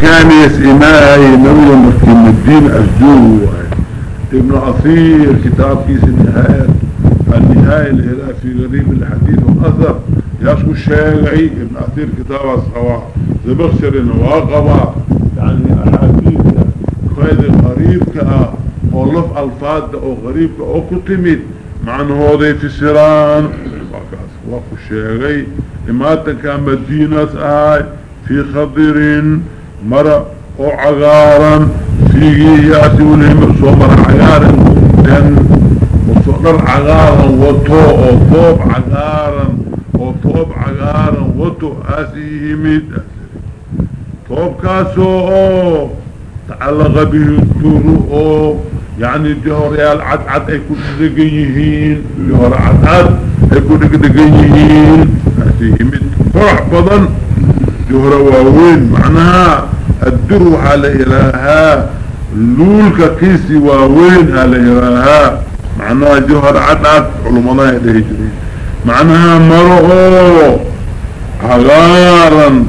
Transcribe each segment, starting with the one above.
كان يسئماهي نبي مركم الدين أسجوه ابن عصير كتاب كيس النهاية النهاية الهلاء في غريب الحديث والأثر. ياسكو الشيغعي ابن عصير كتاب السواء زبخشر واقبا يعني أحاديث خير غريب كأ ولف ألفاظ أو غريب أو كتمت معنى هذا في سيران وقو الشيغي إماتا كان مدينة آي. في خضر مرأ أو عغارا فيه يأتي ولهم صومر عغارا لأن وصدر عغارا وطو أو طوب عغارا أو طوب عغارا وطو آسيه ميت. طوب كاسو تعلق به الدور أو يعني العد عد اي كل دقيهين جهر عد عد اي دقيهين. آسيه ميت. فرح بضن. جهر واوين معناها الدر على إلها لولك كيسي واوين على إلها معناها جوهر عدد علماء جريد معناها مرغو عغارا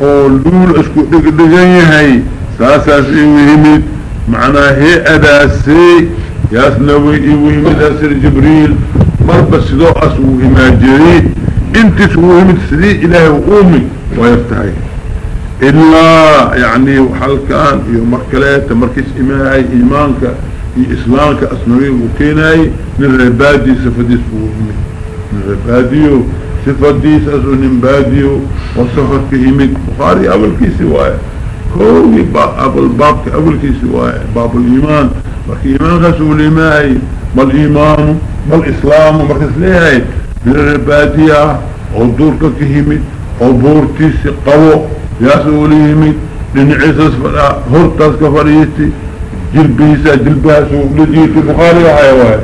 أو لول اسكو دقدقيهي ساساس ايوهمد معناها هي أداسي ياسنوي ايوهمد اسر جبريل. مربس دو اسوهما جريد. انت سوهمد سدي إلهي وقومي ويفتحي إلا يعني وحال كان يو مركلات مركز إماعي إيمانك إسلامك أسنوي وكيناي نربادي سفديس فوهمي نرباديو سفديس أسو نمباديو وصفت كهيمك بخاري أول كي سوايا كوي باب أول كي سوايا باب الإيمان. مركي إيمان غسول إماعي. ما الإيمان ما الإسلام مركز ليهاي نرباديا أو دورك كهيمك أو بورتيس قوو ياسوليمي لنعيسس فلا هرتس كفريتي جلبيسة جلباسو لجيتي بخاري حيوان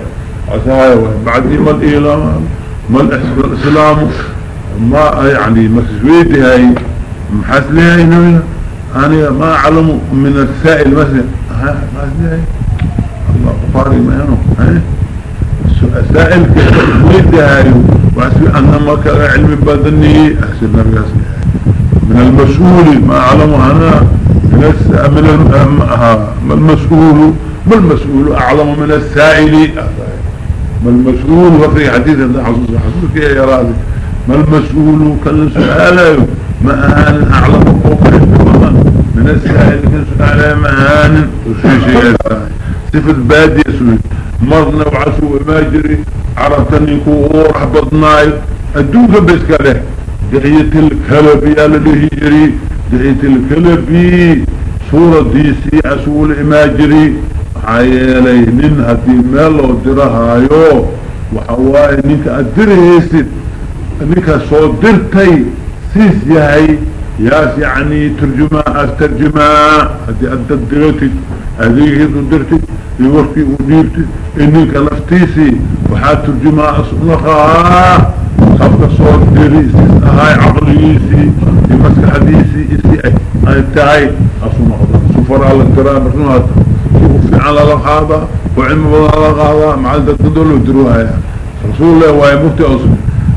عسى حيوان بعد ما الإيلام ما الإسلام ما يعني مسويتي هاي محسلي هاي نوينا أنا ما أعلم من السائل مثلا ها محسلي هاي الله بخاري ما ينو السائل كفريتي هاي وأسوي أنما كان علم بدني أحسن نبي أسلي من المسؤول ما أعلمه أنا من من المسؤول ما المسؤول أعلم من السائل. ما المسؤول وفي حديث حصوص حصوص يا راضي ما المسؤول كان سؤاله ما أهان أعلم من السائل من سؤاله ما أهان وشي شيء. صفة بادي سوي مرنا وعسو إماجري عرفتني كو رحبطناي أدوك بس كله دعية الكلبي على الهجري دعية الكلبي صورة ديسي أسول إماجري عيالي نين هدي ميلو درهايو وحواي نينك أدرهيسد نينك صدرتي. سيس يهي ياس يعني ترجمة أسترجمة هدي أدد درتي. هذه درتي يوركي وديرتي. إنك نفتيسي وحاد ترجمة أصنقها قبل صور ديريسي هاي عقليسي يمسك حديثي إسي أي. تاي أصلا سفر على الكرام رنوها وفي على الغابة وعلم بضا الغابة مع الدكتور ودروها يا رسول الله وهي مفتي أصلا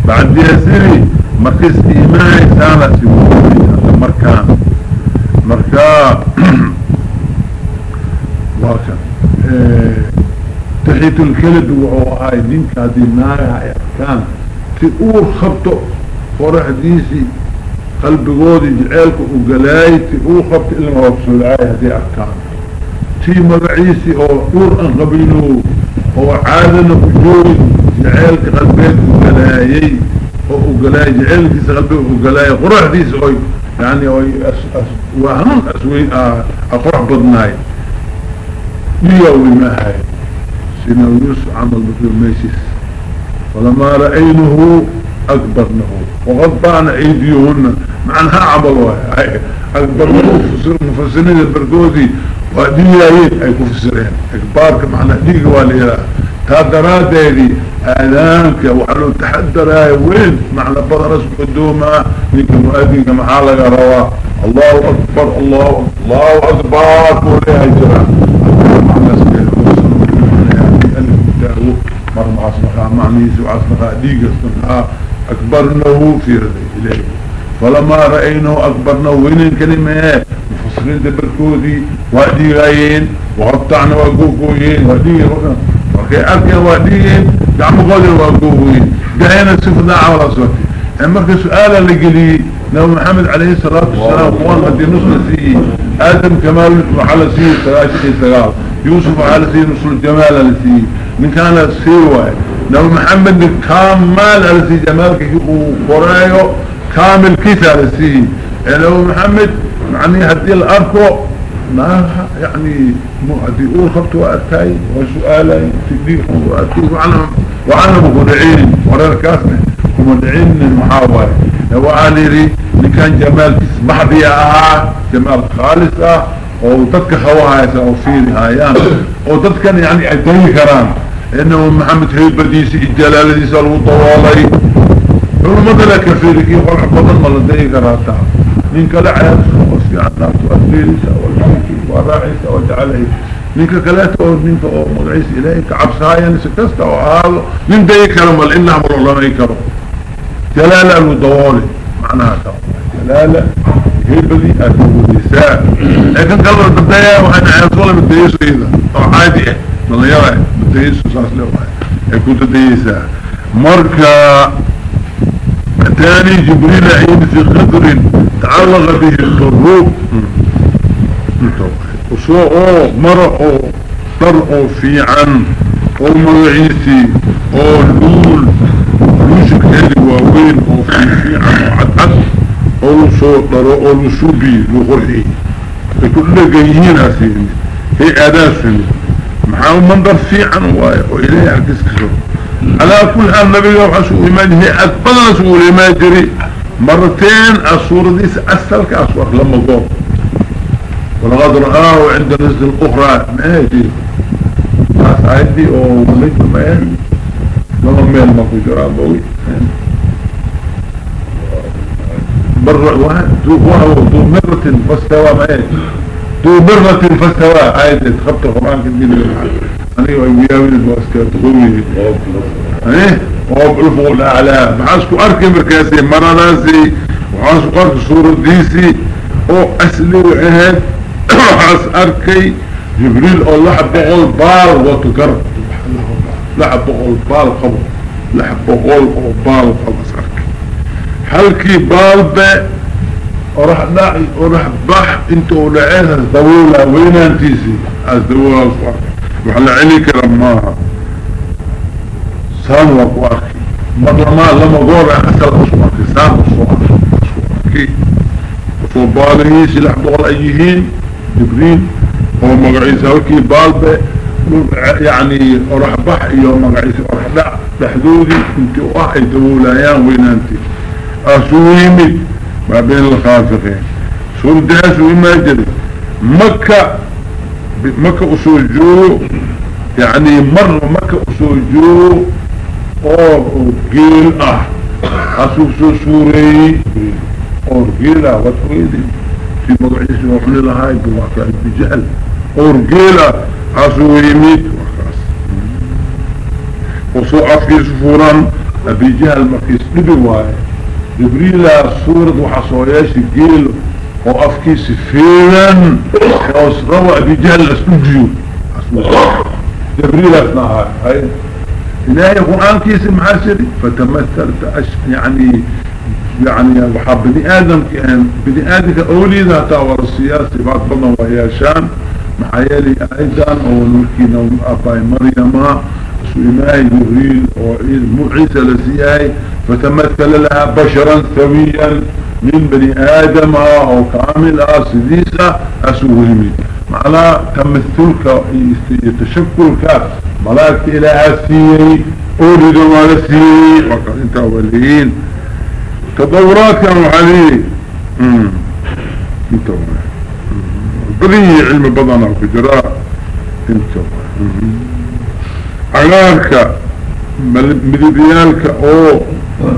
بعد دي سيري مركز إيماني سالة سيوه مركان مركان واكا تحيط الكلب وهو هاي دينك هذه النار هاي اركان تقول خبطه فرح ديسي قلب قودي جعالك وقلاي تقول خبط إلا ما وصل عاي هذه أحكام تي مبعيسي أو قور أن قبينه هو عادنا وجوري جعالك قلبك وقلاي وقلاي جعالك قلبك وقلاي قرح ديسي أوي. يعني أوي أس أس وهم أسوي اقرح بدناي. ليوي ما هاي. سيناويوس عمل بطول ميسيس فلما رأينه أكبرنه. وغضبان أيديهن. معنها عملوا أكبرنه مفسرين البرقوزي وديايين أي كفسرين إكبارك معنى ديك والإله تادرات دي آلانك. وحلو تحدر هاي وين؟ معنى بدرس قدومة لك مؤذنك محالك روا. الله أكبر. الله الله أكبر. كل هاي جرى معنى سبيل مرمى عصنقاء معنيس وعصنقاء ديق عصنقاء أكبرنه في إليه فلما رأينه أكبرنه وين كلمة مسلمين دبركودي واديغايين وقطعنا وقوقوين واديغين وكي أركي واديغين دعم قولي وقوقوين. دعينا سفنا على صوتي أما اللي قلي نبي محمد عليه الصلاة والسلام قوان قد نصر سيه آدم كمال على سيه سلاشي يوسف على سيه نصر الجمال سيه من كان سيوة. نبي محمد كامل على سيه جمالك وقرايو كامل كيس على سيه نبي محمد يعني هدي الأركو ما يعني مو هدي أول خبط وأرتاي وسؤالي تقديرهم وأرتاي وعنهم وعنهم مخدعين ورر كاسنا ومدعين المحاور. وعاليري لكان جمال محضي أها جمال خالص آه وتدك خواهيسا وفيري هايان. وتدك يعني ادري كران إنه محمد هيد بديسي الجلال دي سالو طوالي. فلما ذلك كفيري كي قلع بطن ملدي كراتا من كلا عيال سوصي عنا تؤثيري سوالكي وراعيسا وجعله منك كلاته أو منك أو مدعيس الهي كعبسايا نسكستا وهذا من دي كرم والإنها مر الله ما يكرم جلالة المدوالي معناها جلالة هيبلي أتوبيساء لكن قالوا البداية وحنا عيصولة بالديسو إذا. أو عادي يرى بالديسو ساس له يكون تديسا مركا تاني جبريل عين في قدر تعلق به الخروب وصوه مرأه طرقه في عن أو مرعيسي أو لول لوشك هذي واوين أو في في عن وعدعد أو صوت طرق أو لغرحي كل جايين اسيني هي اداسني محاول منظر في عن واي وإليه عكس كسر على كل حال النبي وحسو إيمان هي أكبر سؤول إيمان جري مرتين الصورة دي أسألك أسوأ لما قوم. ولقد رآه عند نزل الأخرى ما يجي ناس أو ملك ما يجي لما ميل ما في جراب بوي. مرة واحد دو دو مرة فاستوى ما يجي دو مرة فاستوى عايز تخبط القرآن كدين أنا وياوين الواسكة تقوي إيه؟ وهو بالفوق الأعلى محاسكو أركي مركاسي مرة ناسي وحاسكو أركي صورة ديسي أو أسلي وعهد. وحاس أركي. جبريل أو لحب بقول بال وتقر لحب بقول بال قبل. لحب بقول بال خلاص أركي. حلكي بال بي وراح ناعي وراح بح إنتو لعينها الدولة وين انتيسي الدولة الصحر وحلا عيني كرماها سان وقواركي مرة ما لما قول احسن اصواركي سان اصواركي وصوبالي سلاح بقول ايهين جبريل. هو مقعيس هوكي بالبة. يعني أروح بح ايو مقعيس. أروح لا. بحدودي انت واحد دولايان وين انت؟ أسويمي. ما بين الخافقين. سور داس وما جري مكة مكة اسوجو يعني مرة مكة اسوجو أو قيل آه اسوسو سوري. أو قيل آه وتويدي في مقعيس وحن لهاي بواقع بجهل ورقيلة عصو يميت وخاص وصو عفكي سفورا أبي جهل مركز نبواي جبريلا صورة وحصوياش قيل وعفكي سفيرا وصروا ابي جهل اسنجيو جبريل اثناها هاي. إلهي قرآن كيس محاسري فتمثلت يعني يعني وحاب بني آدم كان بني آدم أولي ذا تاور السياسي بعد بنا وهياشان محيالي أيضا. أو نلكينا أباي مريم. سئماي جبريل وعيد معيسى لسياي فتمثل لها بشرا سويا من بني آدم أو كامل سديسة أسوهمي. معنى تمثلك يتشكلك ملاك إلى سيئي أولي دمال سيئي وقال إنت أوليين تدورات كانوا عليه إنت بدي علم بدنا وكجراء إنت عغارك مدبيالك أو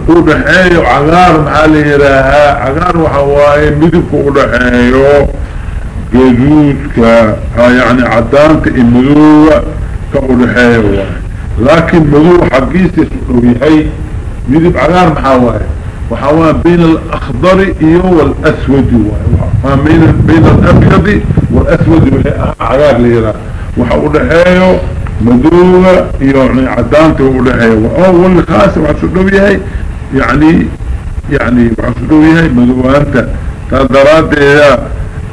ودحيو عغار محالي راها عغار وحواي مدبك ودحيو جدودك يعني عدانك المدوة كودحيو لكن مدوة حقيسي سؤويهي مدب عغار محاواي. وحوا بين الأخضر والأسود بين بين الأبيض والأسود عراق ليرا. وحاول هايو مدوغة يعني عدانته ولهايو وأول خاصة وحسدو بيهاي يعني يعني وحسدو بيهاي مدوغة أنت. تدرات يا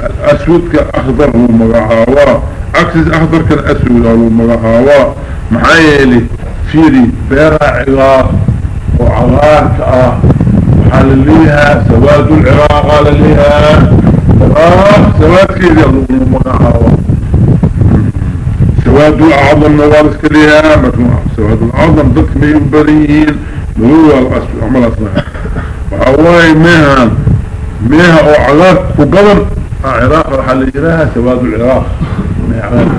الأسود كأخضر هو مقعاوا عكس الأخضر كالأسود هو مقعاوا محايلي فيري بيرا عغار وعغارك آه وحال ليها سواد العراق قال ليها آه سواد كيف يغلق المقعاوا سواد الأعظم كليها مجموعة سواد الأعظم ضد مين بريين هو عمل أصنع وعواي ميها ميها أو عراق وقبل عراق وحال ليها سواد العراق.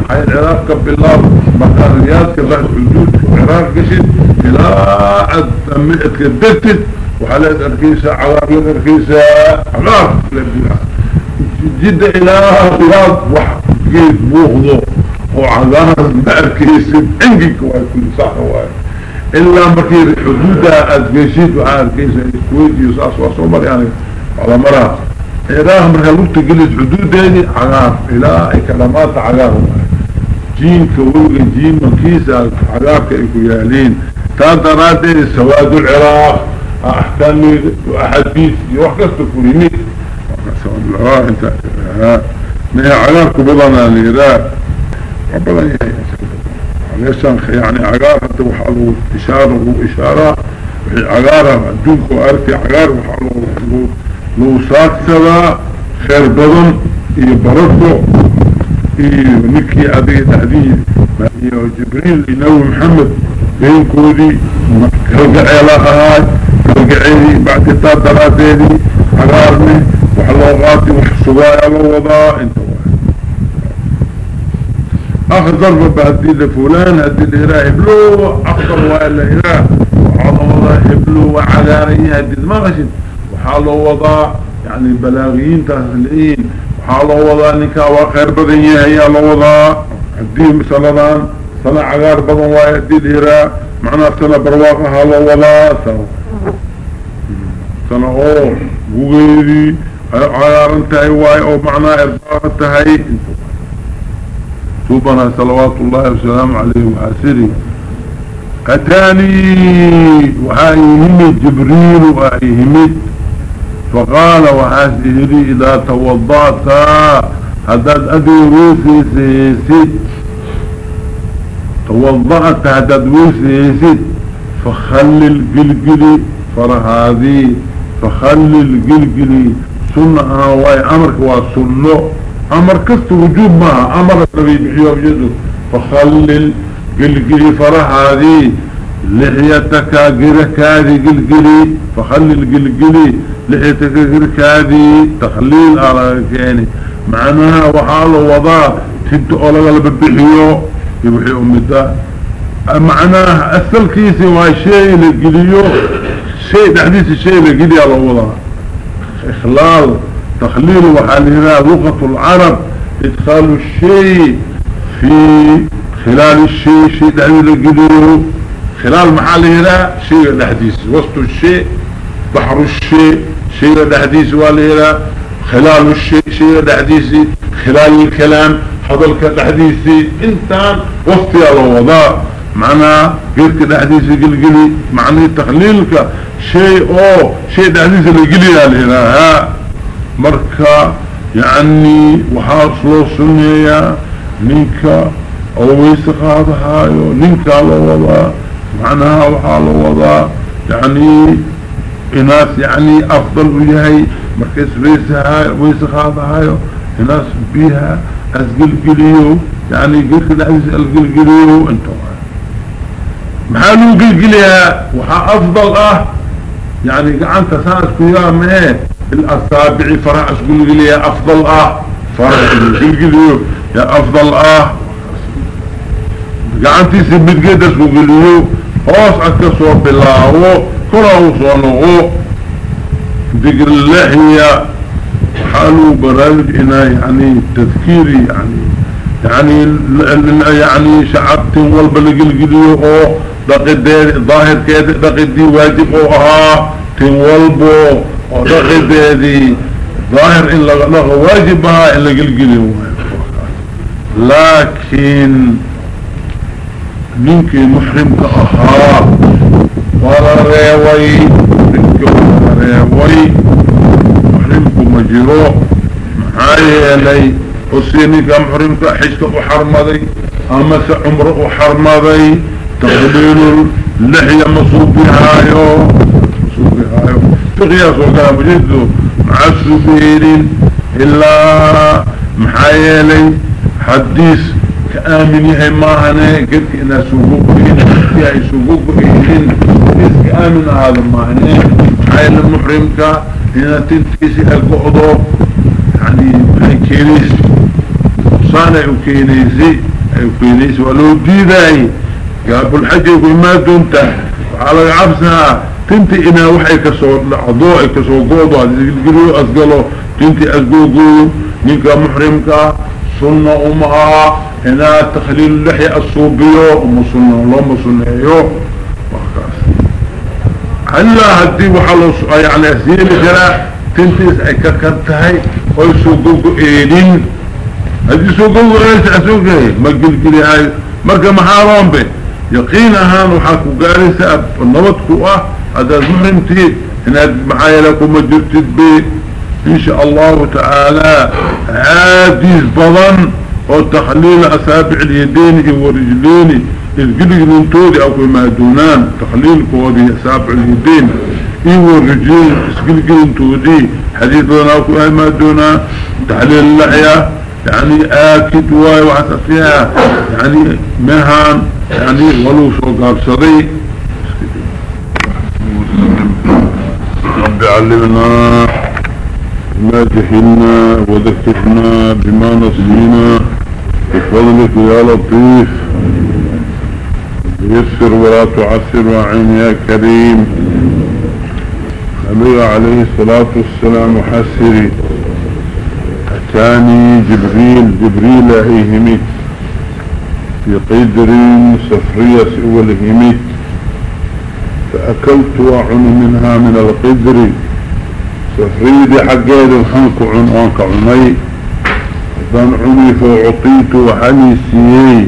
حي العراق كب الله مكان رياض كبه حدود العراق قشد إلى أدمئت كدتت وحالات أركيسة عراق لك أركيسة عراق جد إلى رياض. وحكيت بوخضو وعراق بأركيسة انجيك واي كل صح واي إلا مكير حدودها أدقيشيت وحاركيسة الكويت يساس وصومر يعني على مرة إله مركا لغت قلت حدود دي عقار إله كلمات عقار جين كوغ جين مكيسة عقار كيكو يالين تادرات سواد العراق. أحكام وأحاديث يوحكستك ويميت سواد العراق انت ما هي عقار كبضنا الإله. ربنا يهي عليسان يعني عقار حتى وحالو إشارة وإشارة عقارة دونك وأرتي عقار وحالو لو ساكسدا خير بدن iyo barako iyo ninkii adiga dhexdii iyo jibriil iyo nabi maxamed beenkoodii kalgaceela ahaay kalgaceedii bacditaa daraadeedii cagaarni wax inta أخضر بهدي لفلان هدي الإله هبلو أخضر وإلا إله وعظم هبلو وعلاني هدي المغشد وحالو وضع يعني البلاغيين تهلئين وحالو وضع نكا وخير بدنيا هيا لو وضع هديه مثلا سنة عقار بدن ويهدي الهراء معنى سنة برواقها لو وضع سنة أو بوغيري عقار انتهي واي أو معنى إرضاء انتهي توبنا صلوات الله وسلام عليه وحاسري أتاني وهاي جبريل وهاي فقال وحاسره إذا توضعت هداد أدي ويسي سيسي توضعت هداد ويسي سيسي فخلل قلقلي فرهادي. فخلل قلقلي سنة هواي أمرك وسنة. أمر كست وجوب معها أمر النبي بحيوه بجده فخلل قلقلي فرهادي لحيتك قرك هذه قلقلي. فخلل قلقلي لحيتك قرك هذه تخليل أراكيني معناها وحال وضاء تنت أولا ببحيو يبحي أمدا معناها أسل كيسي وشيء لقليو شيء تحديث الشيء لقلي على وضاء إخلال تخليل وحالها لغة العرب إدخال الشيء في خلال الشيء شيء تحديث لقليو خلال محله لا شيء الحديث وسط الشيء بحر الشيء شيء الحديث والهلا خلال الشيء شيء الحديث خلال الكلام حضلك الحديث انت وسط الوضاء معنى قلت الحديث قلقلي معنى تخليلك. شيء أو شيء الحديث اللي قلي الهلا ها مركا يعني وحاصلوا سنية منك أو ويسق هذا هايو ننك على وضاء معناها وحال وضع يعني ناس يعني أفضل وياهي مركز ويسها هذا هايو ناس بيها اسقل قليو يعني قلت العزيز اسقل قليو أنتو. محالو قل قليها وحا أفضل أه يعني قعنت سانس كيام إيه الاصابع فرع اسقل قليها أفضل آه. فرع اسقل يا أفضل آه. قعنتي سبت وقليو hoos ad ka soo bilaabo kora u soo noqo ذكر اللحية حالو برامج إنا يعني تذكيري يعني. يعني يعني شعبت والبلق القديو أو. دقي ظاهر كيد دقي دي واجب أو. أها تن والبو ودقي دي ظاهر إن لغا واجبها إن لقلقلي لكن منك محرم كأخاء ولا ريوي. منك ولا ريوي. محرمك مجروح. معايا لي حسيني كمحرمك حشك أحرمضي أمس عمر أحرمضي تقليل اللحية مصوبها مصوبها تغياس وقال بجده مع السبيل إلا محايلي حديث كآمن يهي ماهنا قلت إنا سوقوك بإن يهي سوقوك بإن حديث كآمن هذا ماهنا محايل المحرمك إنا تنتيسي القعضو يعني كيريس صانع كيريسي أي كيريسي ولو ديداي قابل الحج يقول ما دونتا على عبسها تنتي إنا وحي كسو عضوعي كسو قوضو قلوا أسقلوا تنتي أسقوقو منك محرمك سنة أمها هنا تخليل اللحية الصوبيو أم سنة اللهم سنة يو هلا هدي وحلو يعني أسير جرا تنتيس أي ككرتهي ويسوقوك إيدين هدي سوقوك إيش أسوقه ما قل قلي هاي مركا محارون به يقين أهان وحاكو قاري سأب أه هذا المهمتين هنا معايا لكم مجرتد به إن شاء الله تعالى عاديز بضن وتخليل أسابع اليدين ورجلين القلق لنتودي أو ما دونان تخليل كودي أسابع اليدين. إيو الرجلين اسقلق لنتودي حديث لنا أو ما دونان تحليل اللحية يعني آكد واي وحسا فيها. يعني مهان يعني ولو شو قاب علمنا ما جهلنا وذكرنا بما نسينا بفضلك يا لطيف. يسر ولا تعسر وعين يا كريم. نبي عليه الصلاة والسلام حسري أتاني جبريل جبريل أيهمي في قدر سفرية أول هميت فأكلت وعن منها من القدر. سفريدي حقيد الحنك عن عنك عني فإن عني فأعطيت وحني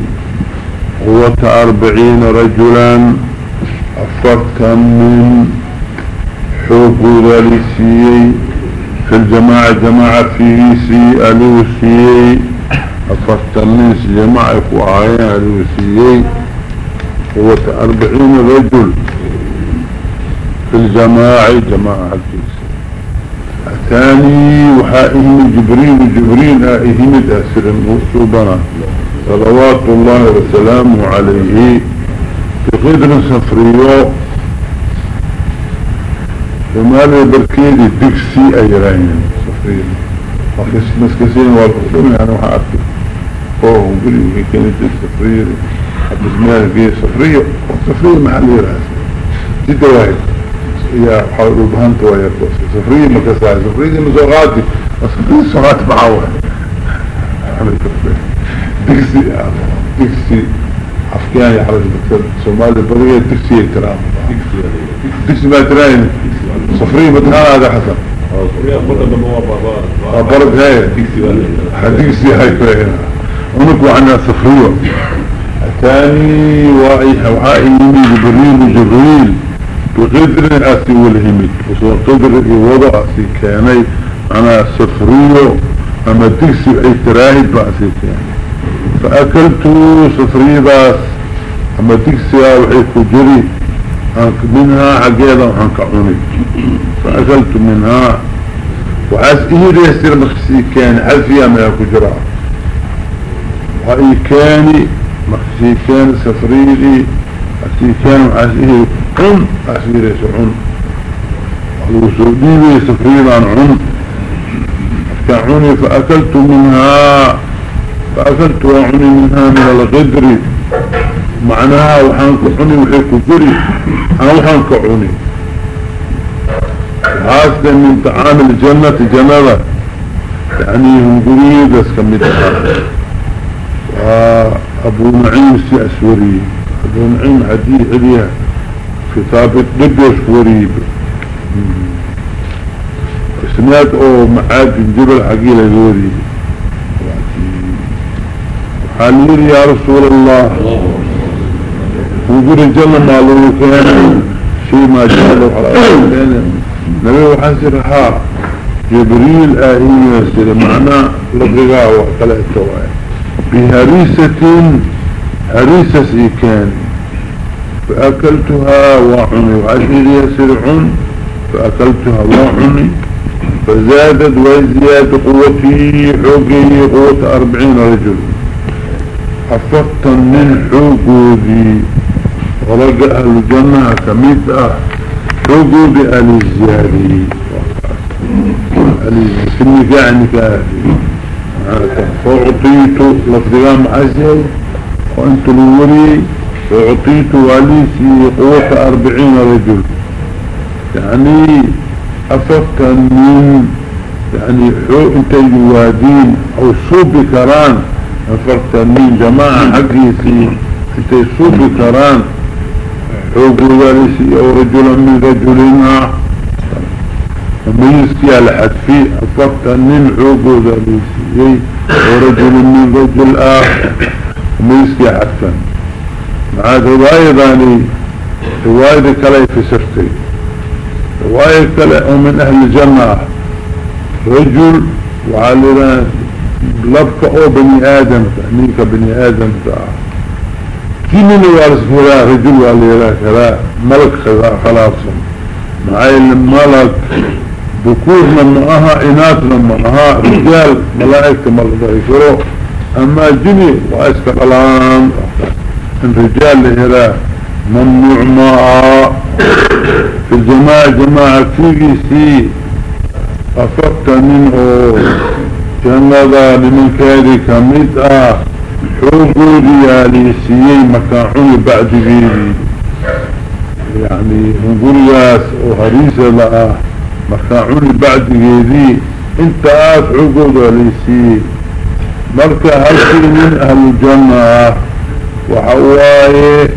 قوة أربعين رجلا أفرتا من حقوق لسيي في الجماعة جماعة فيه سي ألو أفرتا من جماعة فوعين ألو سيي. قوة أربعين رجل. في الجماعة جماعة فيه ثاني وحائم جبريل جبريل آئهم الأسر المصوبنا صلوات الله وسلامه عليه. بقدر سفريو ومالي بركيدي دكسي أيرين سفريو وخس مسكسين والقصوم يعني وحاكي. فوه وقلي كانت السفريو حبس مالي فيه سفريو سفريو محلي رأسي جدا واحد يا حاولوا بهانت ويا سفرية مكساية سفرية مزوغاتي وسفرية سوغات بعوة دكسي دكسي أفكاني على سومالي برية دكسي ترام دكسي ما تراين سفرية متخانة هذا حسن. برد هاي دكسي هاي كوينة ونكو عنا سفرية ثاني وعائي جبريل جبريل. بقدر أسي والهمد وصور قدر وضع أسي كاني أنا سفريو أما دكسي أي تراهد بأسي كاني فأكلت سفري باس. أما دكسي وحي كجري منها عقيدة وحنك عوني. فأكلت منها. وعاس إيه يسير مخسي كان عزيا ما يكجرا وإيه كاني مخسي كان سفريلي أسي كان عزيه عن أسير يسعون الوسودي سفرين عن عن أفكعوني فأكلت منها. فأكلت وعني منها من الغدر. معناها وحانك عني وحيك جري أنا وحانك عني هذا من طعام الجنة جنبة يعني هم قريب اسكمتها وأبو نعيم سيأسوري أبو نعيم عدي عليها كتاب ضدش وريب. اسناد أو معاد جبل حقيل الوري حالير يا رسول الله. وقول الجنة معلومة كان شيء ما جاء له على نبي وحسر ها جبريل آهي يسر معنا وقلع التوائي بهريسة هريسة كان فأكلتها وعني وعشر يسر عن فأكلتها وعني فزادت وزياد قوتي حوقي قوة أربعين رجل. حفظت من حقودي. ورجع أهل الجنة كميت حقود أهل الزيادي كني يعني كافي فأعطيت لفظها معزل وأنت الوري فأعطيت واليسي قوة أربعين رجل. يعني أفضت من يعني حو أنت يوادين أو صوب كران. من جماعة حقيسي أنت يصوب كران. حوق الواليسي أو رجلا من رجلنا ميسكي على حدفي. افرت من حوق الواليسي ورجل من رجل. اخر ميسكي حدفا. مع رواية ذاني رواية كلاي في سرتي. رواية كلاي من أهل الجنة رجل وعلى لبك أو بني آدم تأمينك بني آدم كنين وارسفولا رجل وعلى كلا ملك خلاصا. معاي الملك ذكورنا معها اناثنا معها رجال ملائكة ملك يكرو أما جني واسك الان الرجال لهلا ممنوع معها في الجماعة جماعة فيه سي أفقت منه جندا لمن كاري كميدة حقودي ليسيي مكاعوني بعد بيدي يعني هنقولياس وهريسة لأه مكاعوني بعد بيدي انت آت حقود ليسيي مركا هلسي من أهل الجنة وحواي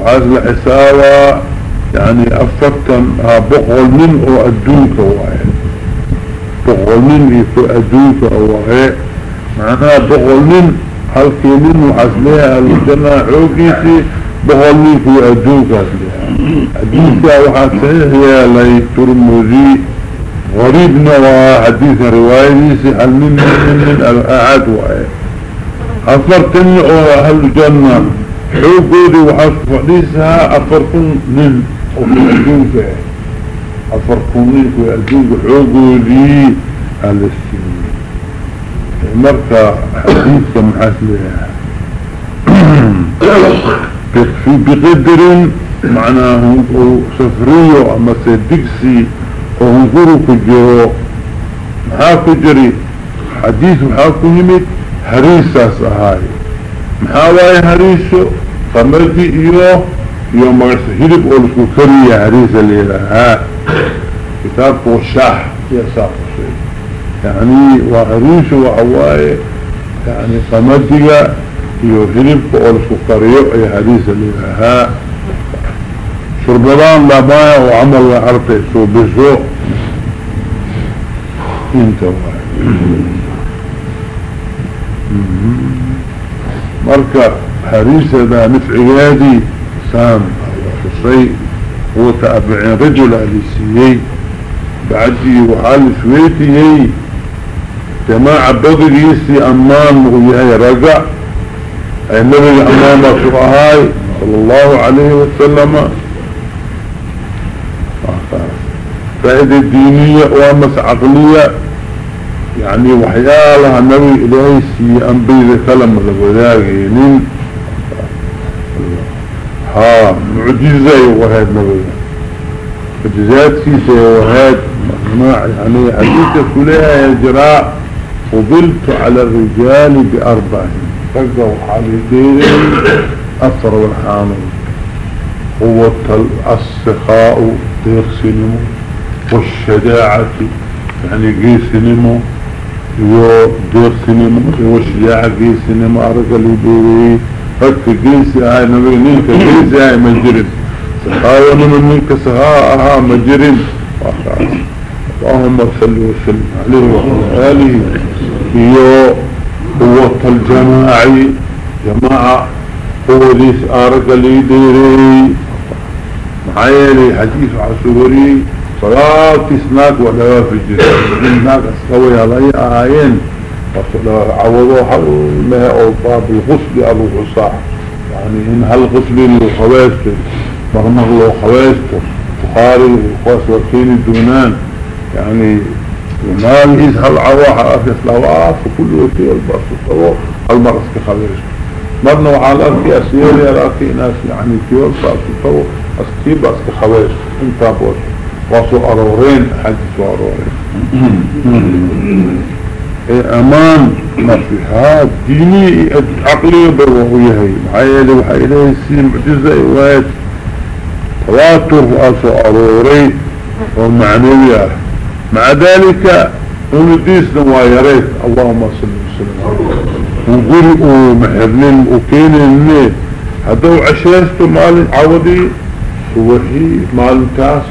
وعزل حسابة يعني أفقت بقل من أدوك واحد بغلين في أدوك أوهي معناها بغلين هل كيلين وحسليها الجنة عوكيسي بغلين في أدوك حديثة وحسليها هي لي ترمزي غريبنا وحديث روايتي هل من من من الأعاد وهي أفرتني أو أهل الجنة. حوقودي وحسب حديثها أفرتن من أدوك أفركونيك ويأجوك حقودي على السنين. مركا حديث محاسلها بقدر معناه سفرية أما سيدكسي وهنقروا كجرو. محا كجري حديث محا كجمت هريساس أهاي محا واي هريسو قمرتي إيوه يوم هرب أولسو كريا هريسة ليلها كتاب وشاح يا ساق يعني وعريش وعواي يعني قمدقة يهرب أولسو كريا أي هريسة ليلها شربان لابايا وعمل وعرفة سو بزو انت واحد مركب حريسة دا نفعيادي سام الشيء هو تابعين رجل أليسيي. بعدي وحال سويتي. جماعة بغيسي أمان ويهي رجع أي نبي أمام سؤهاي صلى الله عليه وسلم. فائدة دينية وامس عقلية يعني وحيالها النبي إليسي أنبيذ كلمة لبداقينين ها معجزة وهاد نبي. معجزات كيسة وهاد يعني حديثة كلها يجراء وبلت على الرجال بأربع فقوا حالدين أثر والحامل. قوة السخاء دير سينمو والشجاعة يعني قي سينمو يو دير سينمو والشجاعة قي سينمو أرقل يدوري فك جيسي هاي نبي نينك جيسي هاي مجرم سخاوة من نينك سخاءها مجرم. اللهم صل وسلم عليه وعلى آله. هي قوة الجماعي جماعة قوة ديس آرق لي ديري معايلي حديث عسوري. صلاة سناك ولا في الجريم سناك اسكوي علي آيين. ما أو باب الغسل أبو غصاح يعني إن هل غسل الخواسته مرمغ له خواسته بخاري وخواس وكين الدونان. يعني وما يسهل عواها افيس لواف وكل وكي الباس الطوار المرس كخواسته مرنا وعلى اركي اسيري اركي ناس يعني كي والباس الطوار اسكي باس كخواسته انت بوش واسو أرورين حدث وارورين إيه، أمان نصيحات ديني عقلي بروحيه محايا وحي اليه السين معجزة ايوات تواتر واسو اروري ومعنوية. مع ذلك ونديسنا ويريت اللهم صل وسلم. ونقول ومحرنين وكينين هدو عشاشتو مال عودي وحي مال تاس.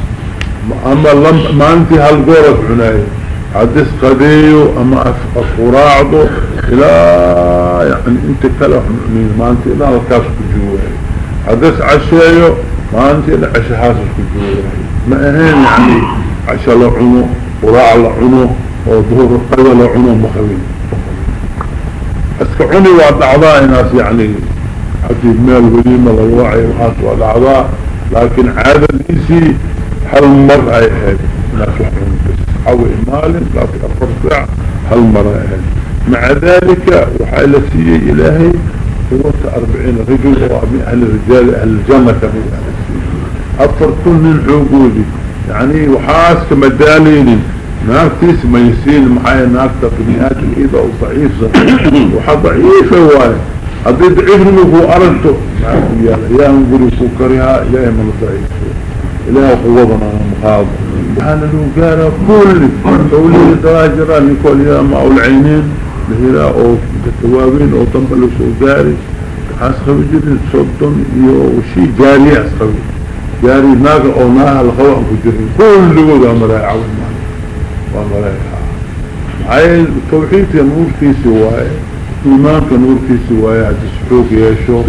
أما لم ما أنت هالقورة عناية عدس قديو اما افراعضو إلى يعني أنت كلا ما أنت إلى الكاس كجوه عدس عشايو ما أنت إلى عشا حاسس كجوه ما أهين يعني عشا لعنو وراع لعنو وظهور القوة لعنو مخوين اسكعوني وعد أعضاء ناس يعني حتى مال وليمة للوعي وعد اعضاء لكن عادة ليسي هل مر اي هذه ناس وحنون بس حوي مال لكن افرصع هل مر اي هذه مع ذلك وحالسي إلهي هو اربعين رجل وابن أهل الرجال أهل الجنة كل من عقودي يعني وحاس كمدالين ناكتيس ميسين محايا ناكتا بنيات الايضة وضعيفة وحا ضعيفة واي هذي ضعيف نمكو ارنتو يا يا نقول سكرها الهي من ضعيفه إله قوضنا مخاض وحانا لو قال كل تولي دراجرة لكل يوم أو العينين بهلا أو كتوابين أو تنبلو سوقاري أسخوي جدا صدن وشي جاري أسخوي جاري ناق أو ناها الخوة كجرين كل وقع مراي عوض ومراي هاي التوحيد نور في سواي إيمانك نور في سواي عد سحوك يشو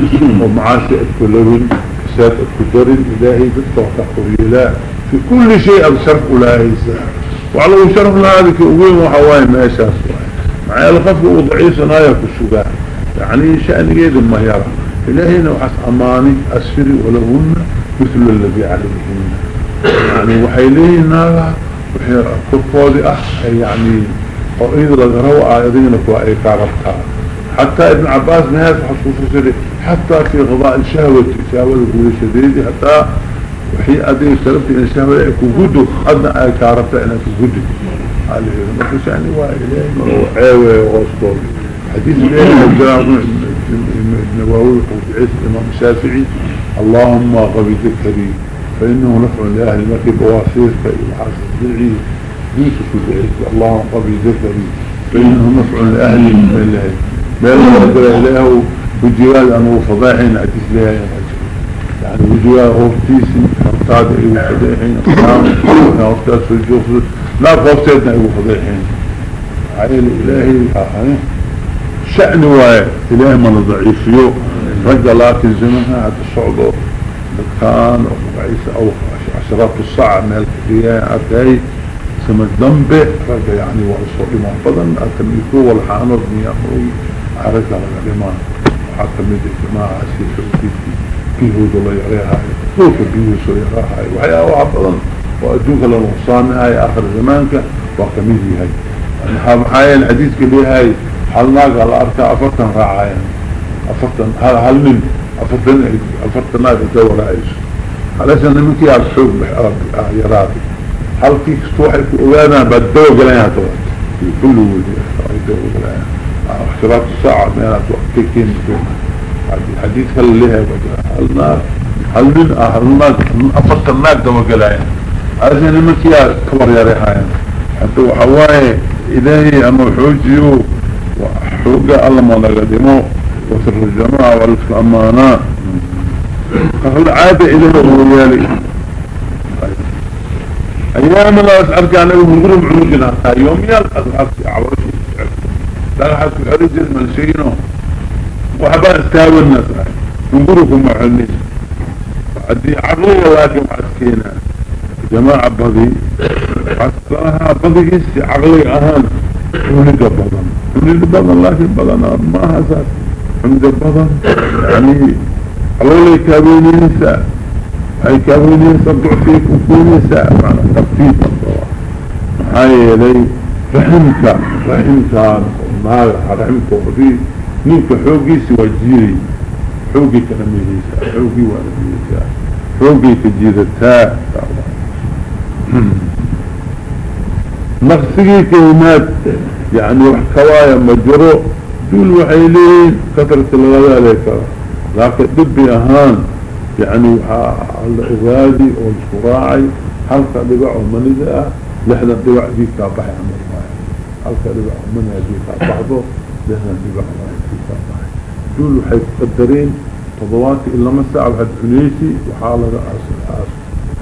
ومعاشي أتكلون فساد الكدرين إلهي بالتوقع قريلا في كل شيء الشرف إلهي وعلى شرف هذا كأوين وحواي ما يشاس معي الخف وضعيس نايا كالسجاع يعني شأن جيد ما يرى. إلهي نوحس أماني أسفري ولهن مثل الذي عليهن. يعني وحيليه ناغا وحير كفوضي أح يعني وإذا لغروا آيادين كوا أي كاربتها حتى ابن عباس نهاية حصوص سري حتى في غضاء الشهوة الشهوة الغوية شديدة حتى وحي أدين سلبت إن الشهوة يكون قدو أدنى آية كاربتها إنها قدو عليه ما فيش يعني وإليه عاوة وأسطول حديث ليه الجرام النواوي وفي الإمام الشافعي اللهم غبي ذكري فإنه نفع لأهل مكي بواسير فإلحاس الزعي يوسف الزعي اللهم غبي ذكري فإنه نفع لأهل مكي ما يقدر إليه وجوال أنه فضاحين حديث لها يعني وجوال غفتيسي فرطاد أيوه فضاحين أصحاب غفتاس في الجوف. لا غفتيتنا أيوه فضاحين عائل إلهي شأن واي إله من ضعيفيو رجل لكن زمنها حتى الصعود كان وعيسى أو عشرات الساعة من الكرياء أتاي. سمى الدنبه رجل يعني وعصوري محفظا أتميكو والحانر عرق على الإمام وحكمت الجماعة سيسوكي كيهود الله يريها كيف بيوس يراها وحيا وعبدا وأدوك للغصان هاي آخر زمانك وحكمتي هاي. يعني حايا الحديث كبير هاي؟ حلناك على أركا أفرتن راعايا أفرتن هل من؟ أفرتن أفرتن ناك الدور عايش علشان نمكي على الحب يرابي هل فيك استوحي في أولانا بدو قليها طبعا في كل ودي بدو قليها اختلاف الساعة مينات وقتكين الحديث هل لها هل هل من هل الناس أفضل الناس دم قلاين عشان المكيا كبر يا ريحان. حتى وحواي إلهي أما حوجيو. وحوجة الله ما نقدمه وسر الجماعة والأمانة فالعادة إليه هو يالي أيام الله أسألك أنا ومغرب عروجنا يوم يلقى الحق عواشي لا حد عرج الملسينه وحبا استاوى الناس. انظركم محلين عدي عقلية لكن عسكينا جماعة بضي عسكرها بضي كيسي عقلية أهان. ولد بضن ولد بضن لكن بضن ما هسات ولد بضن يعني عقلية كابينيسا اي كابينيسا ضعفيك وكونيسا معنى تبتيب الضوء. هاي لي رحمك رحمك ما رحمك وفي نيك حوقيسي وجيري حوقي كنميهيسا حوقي وانميهيسا حوقي كجيدتا نقصي كلمات يعني وحكوايا مجرو. دول وحيلين كثرة الغلاء لك لكن دبي أهان يعني الأغادي والشراعي حلقة دبع ومنزة لحنا دبع دي كابحي عمر halka dhibac mana baxdo dehna dhibac kaa bahay duul waxay qadareen toddobaatan iyo lama saac waxaad cunaysi waxaa laga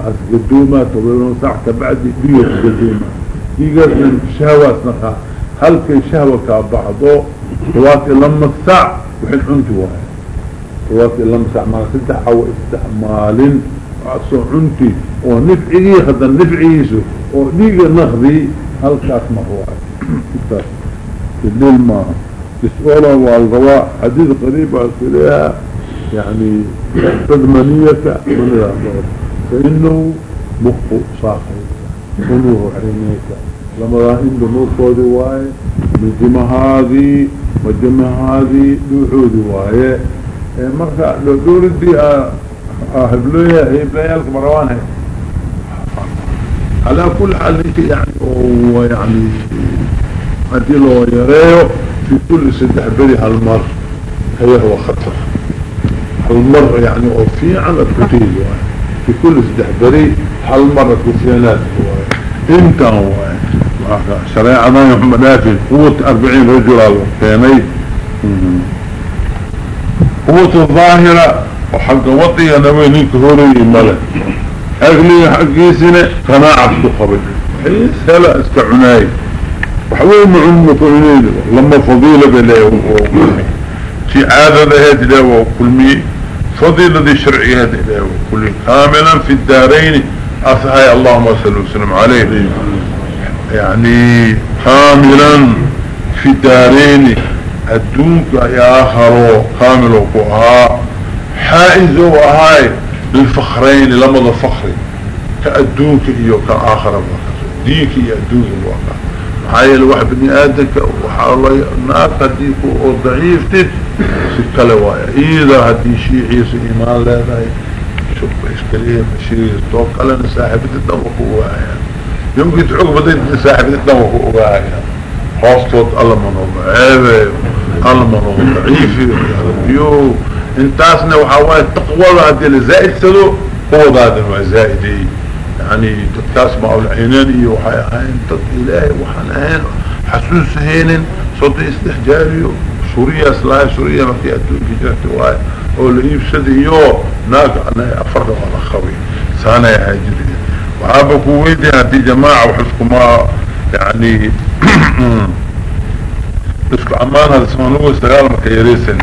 asgadoomaa todoba lama saac kabacdi dhiiga kugadoomaa dhiigaasna shahwaasna kaa halkay shahwa baxdo toddobaatan iyo lama saac waxin cunti waayo toddobaatan iyo lama saac maala saddex awa isticmaalin soo cunti oo nifcigii hadan nifcigiisu oo dhiiga naqdi halkaas mar waayo الليل ما تسؤولا والغواء حديث قريبة أسئلها يعني تضمنية من الأخبار فإنه مخ صاحي ونوه عينيك لما راهن بنور قود واي مجمع هذه مجمع هذه لوحود واي مركا لو دور دي اهبلوية هيبلايا لك مروانها على كل حال يعني هو يعني هدي لو يريو في كل سدح بري هالمر. هي هو خطر. هالمر يعني وفي على الكتيل في كل سدح بري هالمر كتينات إنت هو شريعة ما محمدات قوة أربعين رجل كاني قوة الظاهرة. وحق وطي نويني كهوري ملك. أغلي حقي سنة قناعة تقبل. حيث هلا استعناي وحوين معلومة كلين لما فضيلة بلاه في عادة هذه له وكل فضيلة دي شرعية هذه له وكل كاملا في الدارين أصحي اللهم صل وسلم عليه. يعني كاملا في الدارين الدونك يا آخر كامل وقوها حائز وهاي للفخرين لما الفخر كأدونك إيو كآخر ديك إيو أدونك الواقع. هاي الواحد بني آدك وحاول ناك هديك وضعيف تد. سكالوايا إذا هدي شيء عيسى إيمان لا لا شوف إشكالية مشير توقع ساحب الدوق وايا يمكن تعقب بديت ساحب الدوق وايا خاصة الله منهم عيبة الله منهم ضعيفي يو انتاسنا وحاول تقوى هذه الزائد سدو هو هذا الزائدي يعني تتاسمع العيناني وحيان تد إلهي وحنان حسوس هين صوت استحجاري. سوريا سلاي سوريا ما في أدوك جرت واي أو يفسد يو ناك أنا أفرد على خوي سانا يا هاجري وعابا كويدي هدي جماعة وحسكما يعني بس عمان هذا سمانوه استغال مكيريسن